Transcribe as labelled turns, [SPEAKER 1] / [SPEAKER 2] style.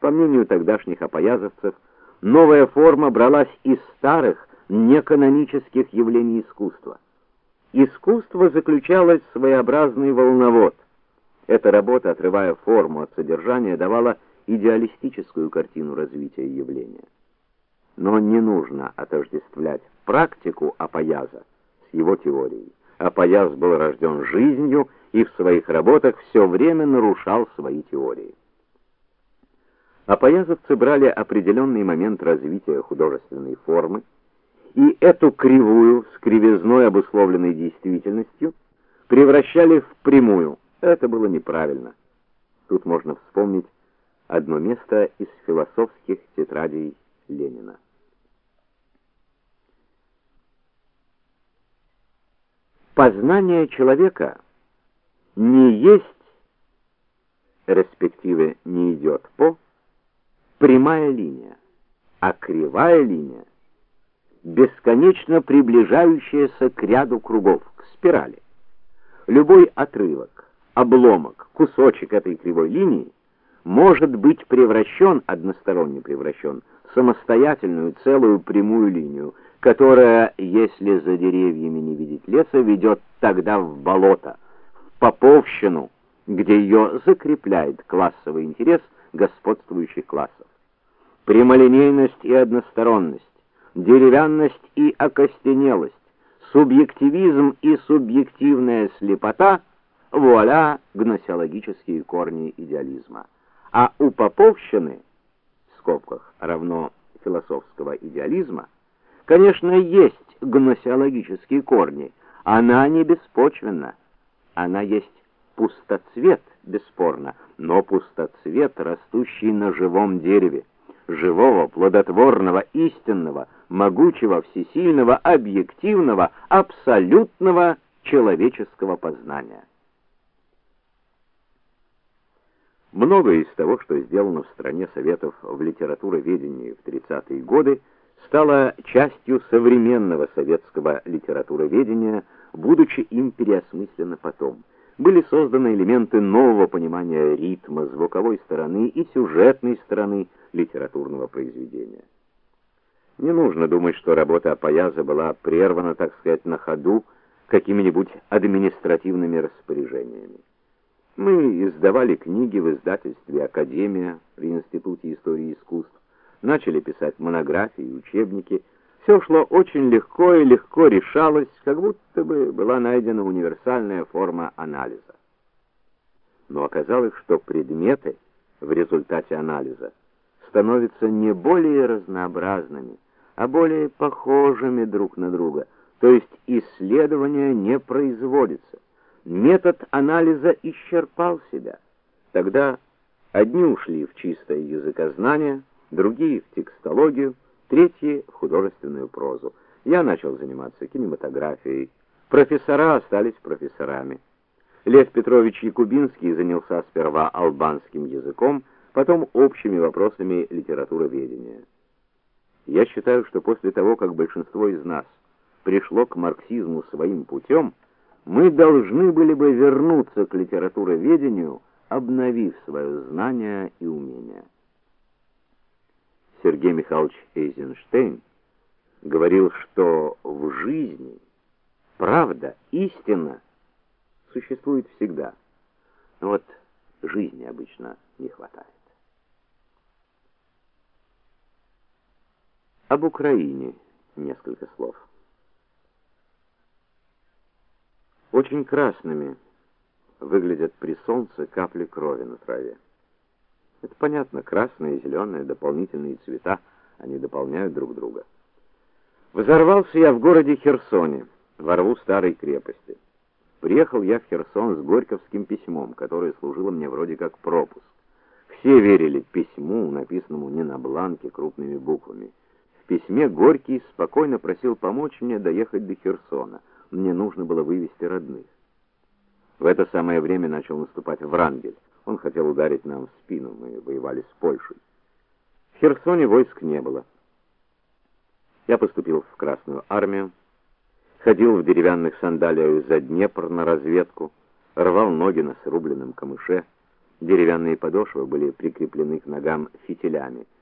[SPEAKER 1] По мнению тогдашних опоязовцев, новая форма бралась из старых, неканонических явлений искусства. Искусство заключалось в своеобразный волновод. Эта работа, отрывая форму от содержания, давала идеалистическую картину развития явления. Но не нужно отождествлять практику Апояза с его теорией. Апояз был рожден жизнью и в своих работах все время нарушал свои теории. Апоязовцы брали определенный момент развития художественной формы и эту кривую с кривизной обусловленной действительностью превращали в прямую. Это было неправильно. Тут можно вспомнить одно место из философских тетрадей Ленина. Познание человека не есть, респективе не идет по прямая линия, а кривая линия бесконечно приближающаяся к ряду кругов, к спирали. Любой отрывок, обломок, кусочек этой кривой линии может быть превращен, односторонне превращен, в самостоятельную целую прямую линию, которая, если за деревьями не видеть леса, ведет тогда в болото, в поповщину, где ее закрепляет классовый интерес господствующих классов. Прямолинейность и односторонность, деревянность и окостенелость, субъективизм и субъективная слепота вуаля гносеологические корни идеализма. А у поповщины в скобках равно философского идеализма, конечно, есть гносеологические корни. Она не беспочвенна. Она есть пустоцвет, бесспорно, но пустоцвет, растущий на живом дереве, живого, плодотворного, истинного, могучего, всесильного, объективного, абсолютного человеческого познания. Многое из того, что сделано в стране советов в литературоведении в 30-е годы, стало частью современного советского литературоведения, будучи им переосмыслено потом. Были созданы элементы нового понимания ритма, звуковой стороны и сюжетной стороны литературного произведения. Не нужно думать, что работа Апояза была прервана, так сказать, на ходу какими-нибудь административными распоряжениями. Мы издавали книги в издательстве Академия при Институте истории искусств, начали писать монографии и учебники. Все шло очень легко и легко решалось, как будто бы была найдена универсальная форма анализа. Но оказалось, что предметы в результате анализа становятся не более разнообразными, а более похожими друг на друга. То есть исследование не производится метод анализа исчерпал себя. Тогда одни ушли в чистое языкознание, другие в текстологию, третьи в художественную прозу. Я начал заниматься кинематографией. Профессора остались профессорами. Лев Петрович Якубинский занялся сперва албанским языком, потом общими вопросами литературоведения. Я считаю, что после того, как большинство из нас пришло к марксизму своим путем, мы должны были бы вернуться к литературоведению, обновив свое знание и умение. Сергей Михайлович Эйзенштейн говорил, что в жизни правда, истина существует всегда. Но вот жизни обычно не хватает. Об Украине несколько слов. Очень красными выглядят при солнце капли крови на траве. Это понятно, красные и зеленые дополнительные цвета, они дополняют друг друга. Взорвался я в городе Херсоне, во рву старой крепости. Приехал я в Херсон с горьковским письмом, которое служило мне вроде как пропуск. Все верили письму, написанному не на бланке крупными буквами. В письме Горький спокойно просил помочь мне доехать до Херсона мне нужно было вывести родных. В это самое время начал наступать Врангель. Он хотел ударить нам в спину, мы воевали с Польшей. В Херсоне войск не было. Я поступил в Красную армию, ходил в деревянных сандалиях за Днепр на разведку, рвал ноги на срубленном камыше, Деревянные подошвы были прикреплены к ногам фитилями.